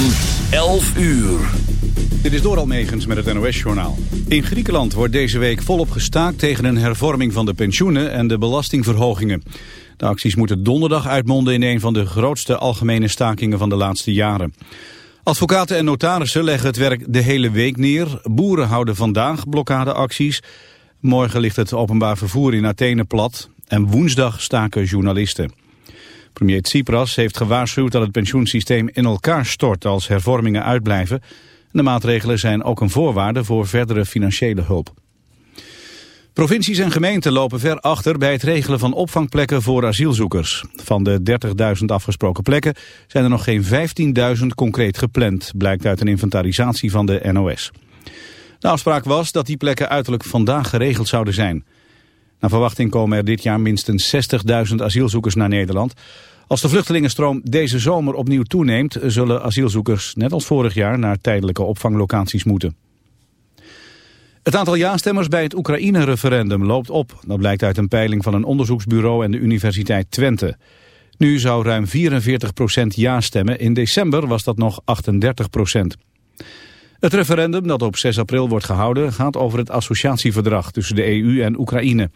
van 11 uur. Dit is Doral Megens met het NOS-journaal. In Griekenland wordt deze week volop gestaakt tegen een hervorming van de pensioenen en de belastingverhogingen. De acties moeten donderdag uitmonden in een van de grootste algemene stakingen van de laatste jaren. Advocaten en notarissen leggen het werk de hele week neer. Boeren houden vandaag blokkadeacties. Morgen ligt het openbaar vervoer in Athene plat. En woensdag staken journalisten. Premier Tsipras heeft gewaarschuwd dat het pensioensysteem in elkaar stort als hervormingen uitblijven. De maatregelen zijn ook een voorwaarde voor verdere financiële hulp. Provincies en gemeenten lopen ver achter bij het regelen van opvangplekken voor asielzoekers. Van de 30.000 afgesproken plekken zijn er nog geen 15.000 concreet gepland, blijkt uit een inventarisatie van de NOS. De afspraak was dat die plekken uiterlijk vandaag geregeld zouden zijn. Naar verwachting komen er dit jaar minstens 60.000 asielzoekers naar Nederland. Als de vluchtelingenstroom deze zomer opnieuw toeneemt... zullen asielzoekers net als vorig jaar naar tijdelijke opvanglocaties moeten. Het aantal ja-stemmers bij het Oekraïne-referendum loopt op. Dat blijkt uit een peiling van een onderzoeksbureau en de Universiteit Twente. Nu zou ruim 44% ja stemmen. In december was dat nog 38% Het referendum dat op 6 april wordt gehouden gaat over het associatieverdrag tussen de EU en Oekraïne.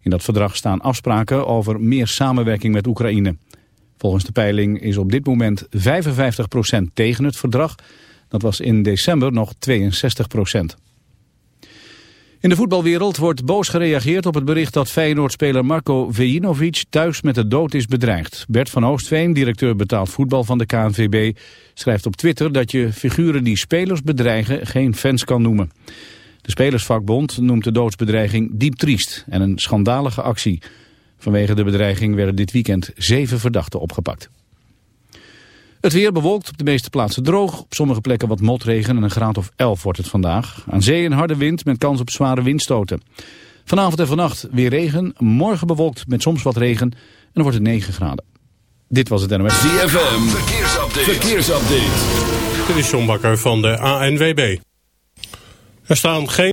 In dat verdrag staan afspraken over meer samenwerking met Oekraïne. Volgens de peiling is op dit moment 55% tegen het verdrag. Dat was in december nog 62%. In de voetbalwereld wordt boos gereageerd op het bericht dat Feyenoord-speler Marco Vejinovic thuis met de dood is bedreigd. Bert van Oostveen, directeur betaald voetbal van de KNVB, schrijft op Twitter dat je figuren die spelers bedreigen geen fans kan noemen. De Spelersvakbond noemt de doodsbedreiging diep triest en een schandalige actie. Vanwege de bedreiging werden dit weekend zeven verdachten opgepakt. Het weer bewolkt op de meeste plaatsen droog. Op sommige plekken wat motregen en een graad of 11 wordt het vandaag. Aan zee een harde wind met kans op zware windstoten. Vanavond en vannacht weer regen. Morgen bewolkt met soms wat regen. En dan wordt het 9 graden. Dit was het NOS. ZFM. Verkeersupdate. Verkeersupdate. Dit is John Bakker van de ANWB. Er staan geen...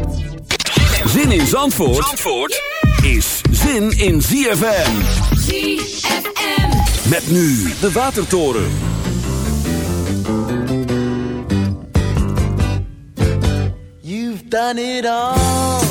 Zin in Zandvoort, Zandvoort is zin in ZFM. ZFM. Met nu de Watertoren. You've done it all.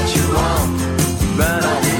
What you want, but I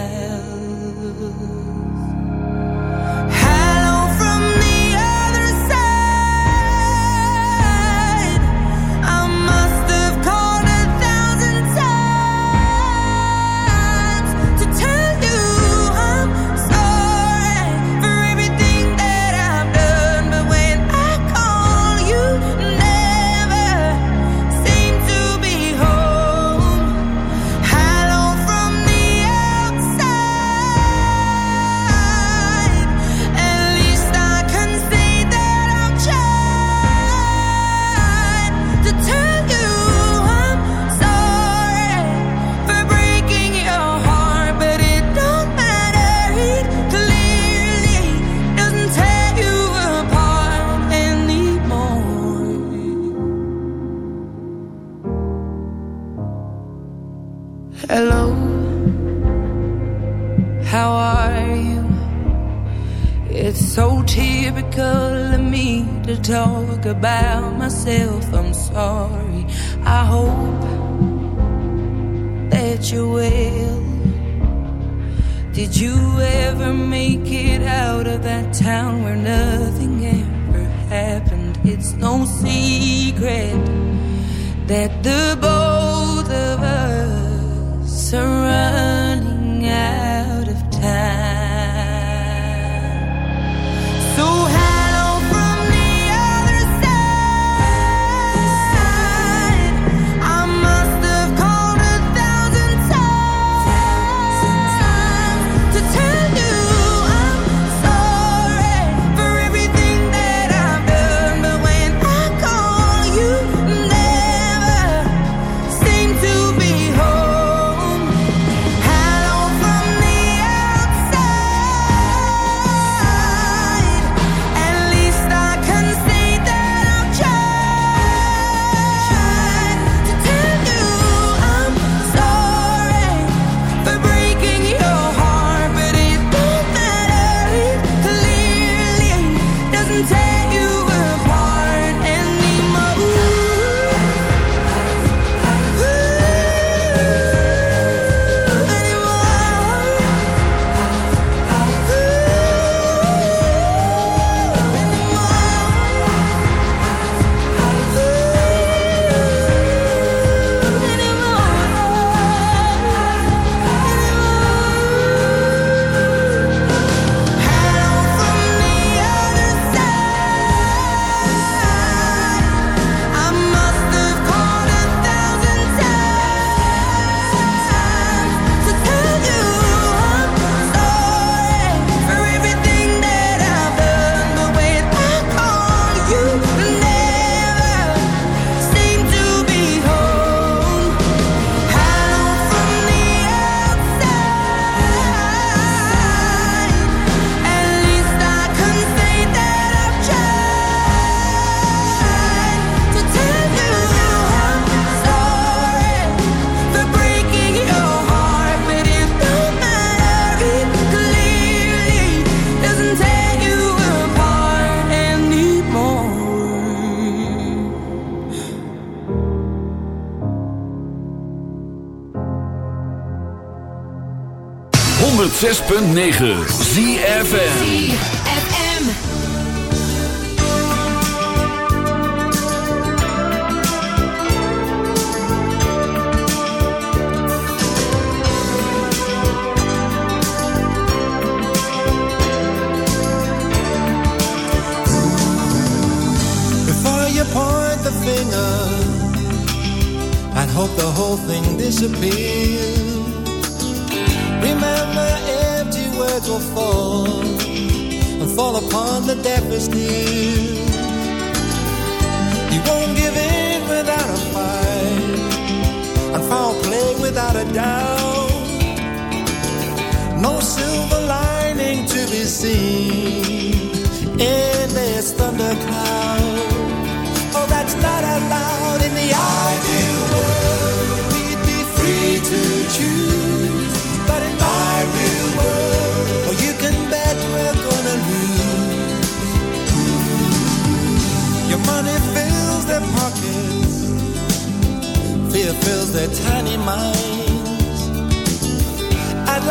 .9 down. No silver lining to be seen in this thundercloud. Oh, that's not allowed in the ideal world. We'd be free to choose, but in my real world, oh, you can bet we're gonna lose. Your money fills their pockets, fear fills their tiny minds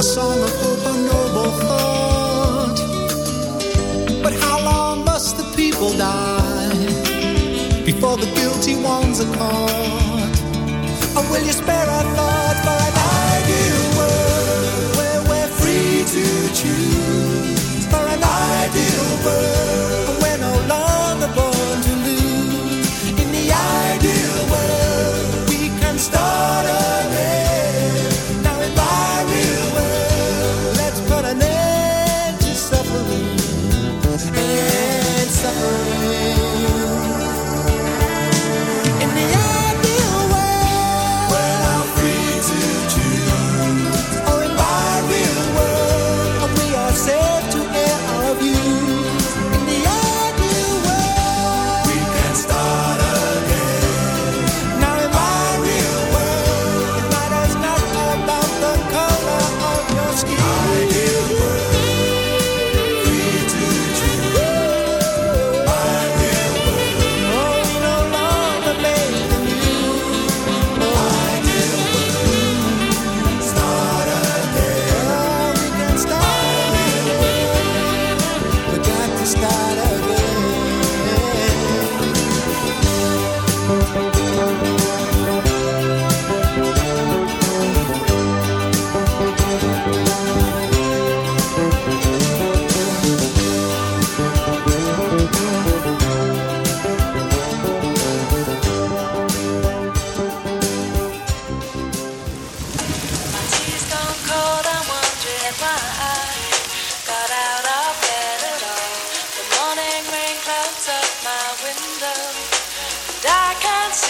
a song of hope, a noble thought. But how long must the people die before the guilty ones are caught? Or will you spare our thought for an ideal world where we're free to choose? For an ideal world. can't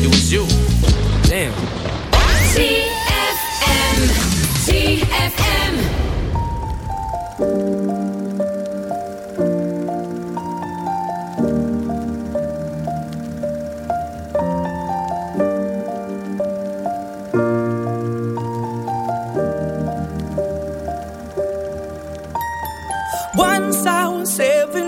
it was you. Damn. ZFM. ZFM. Once I was seven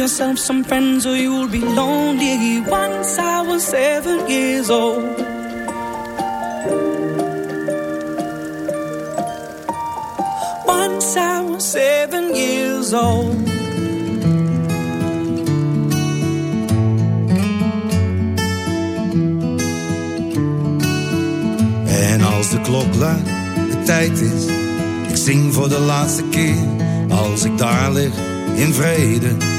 yourself some friends or you'll be lonely. Once I was seven years old. Once I was seven years old. En als de klok luidt, de tijd is, ik zing voor de laatste keer. Als ik daar lig, in vrede,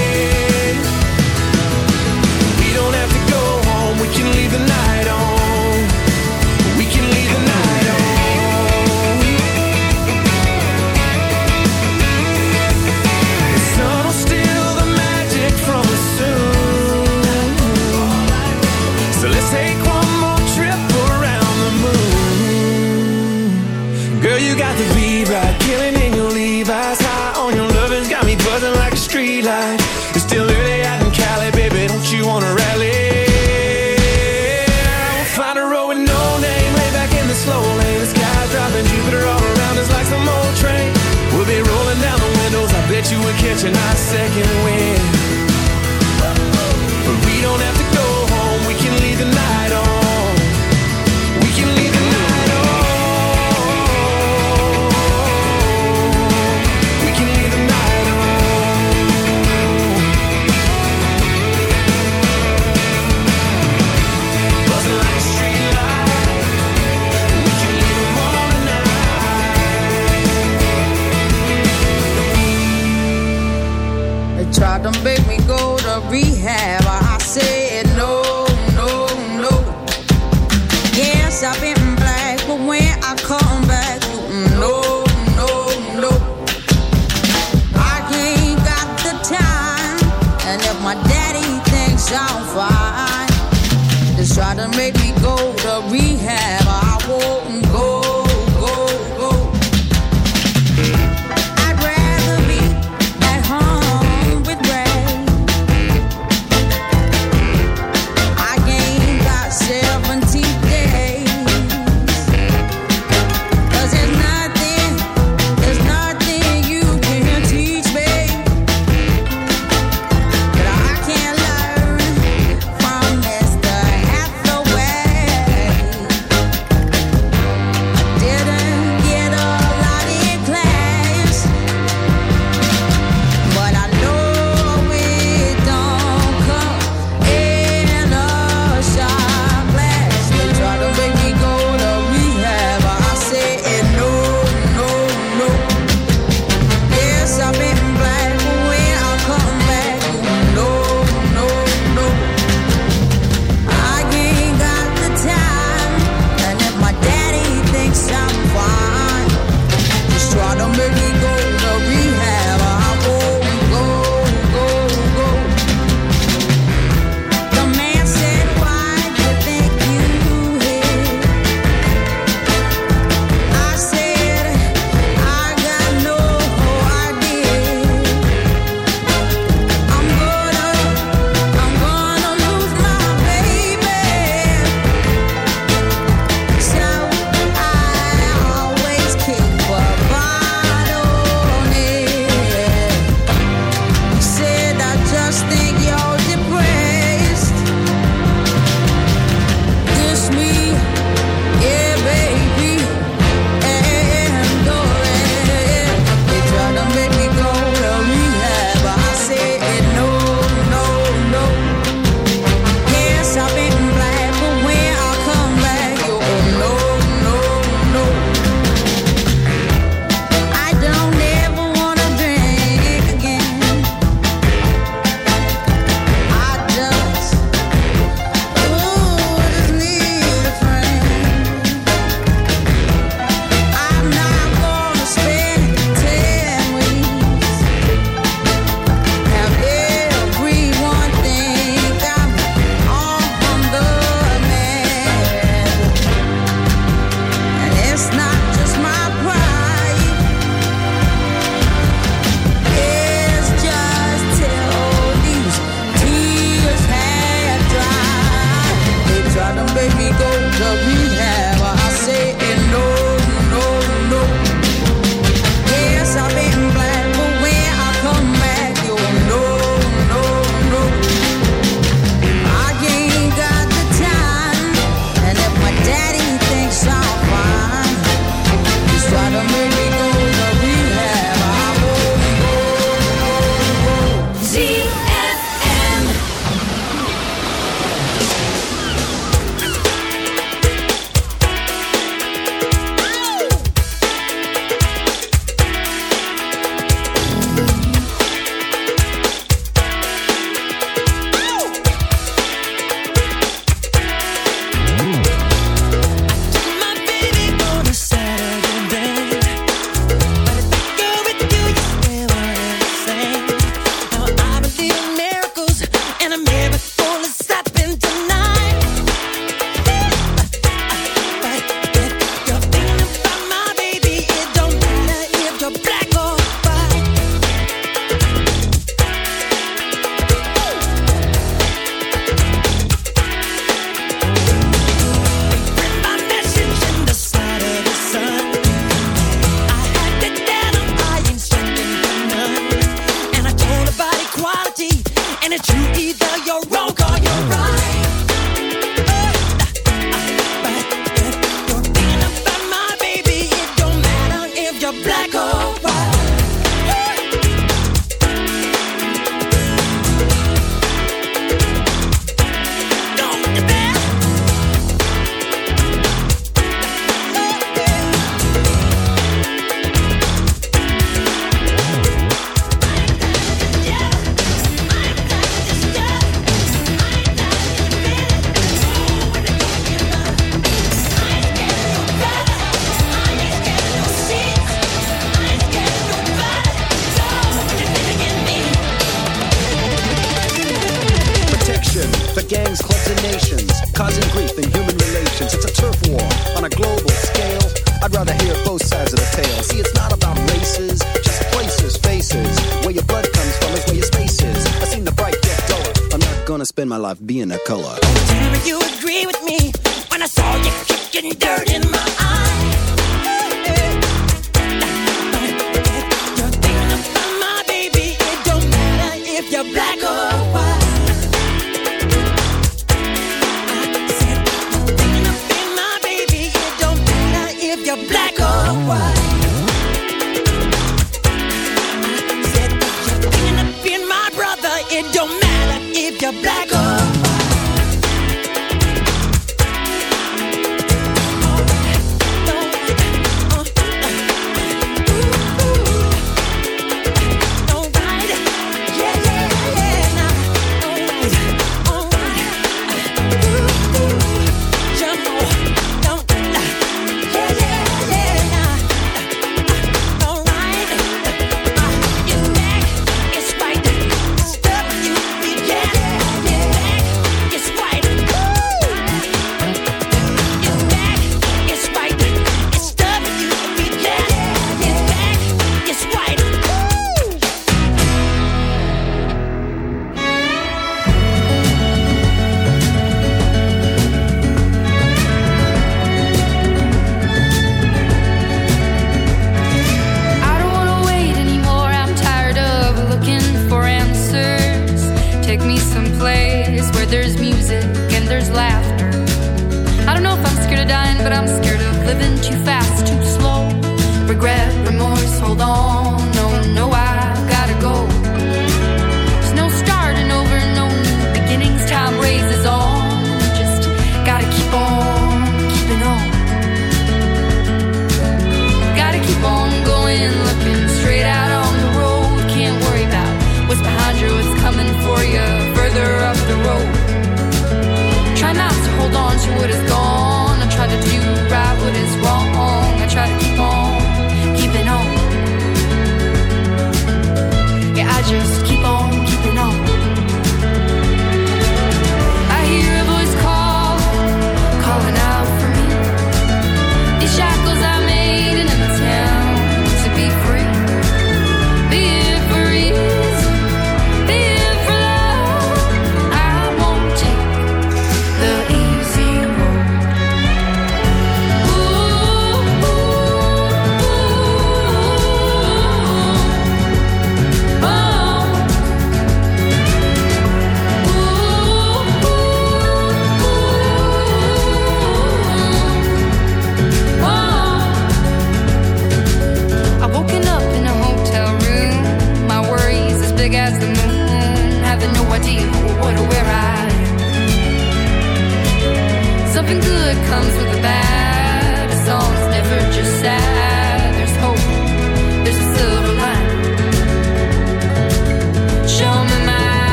It's you either you're right.